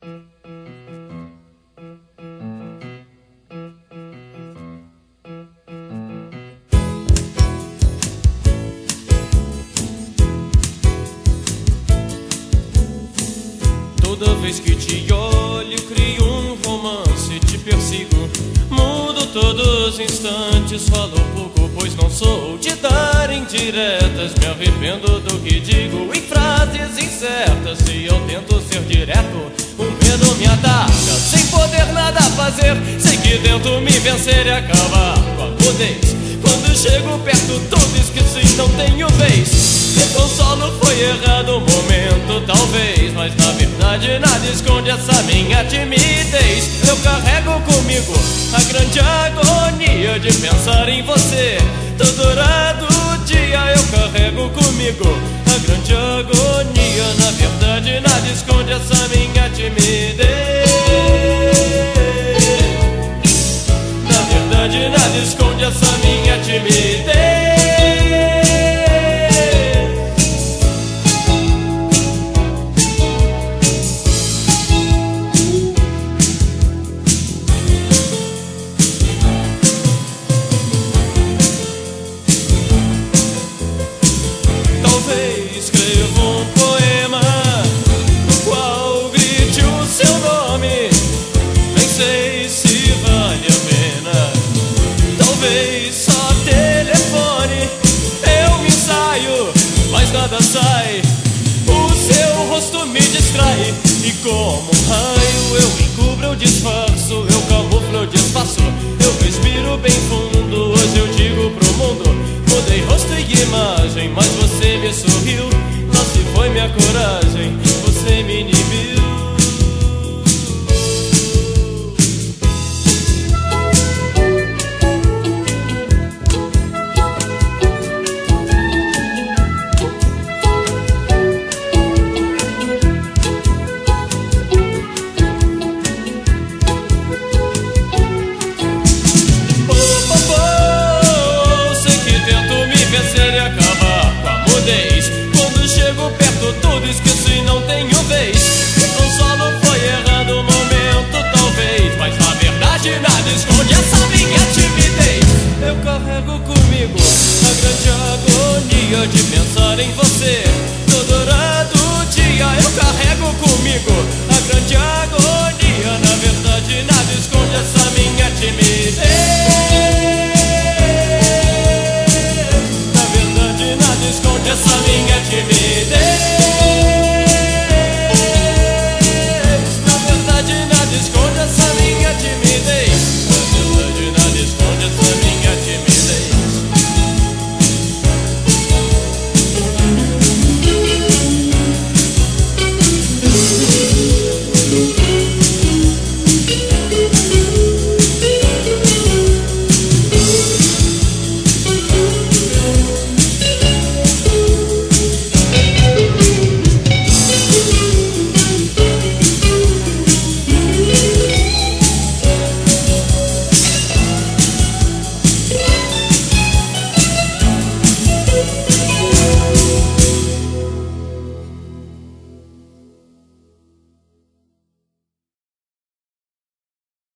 Toda vez que te olho, crio um romance, te persigo. Mudo todos os instantes, falo pouco, pois não sou de dar indiretas. Me arrependo do que digo em frases incertas. Se eu tento ser direto, o medo me ataca. Sem poder nada fazer, sei que tento me vencer e acabar com a mudez. Quando chego perto, tô esqueci, não tenho vez. Então só não foi errado o momento, talvez. Mas na verdade, nada esconde essa minha timidez. Eu carrego comigo a grande agonia de pensar em você. Todo do dia eu carrego comigo a grande agonia. Na verdade, nada esconde essa minha timidez. Na verdade, nada esconde essa minha escrevo um poema no qual grite o seu nome. Nem sei se vale a pena, talvez só telefone. Eu ensaio, mas nada sai. O seu rosto me distrai e como um raio eu encubro, o disfarço, eu camuflo, eu disfarço. Eu respiro bem fundo, hoje eu digo pro mundo, mudei rosto e imagem, mas comigo. A grande agonia de pensar em você.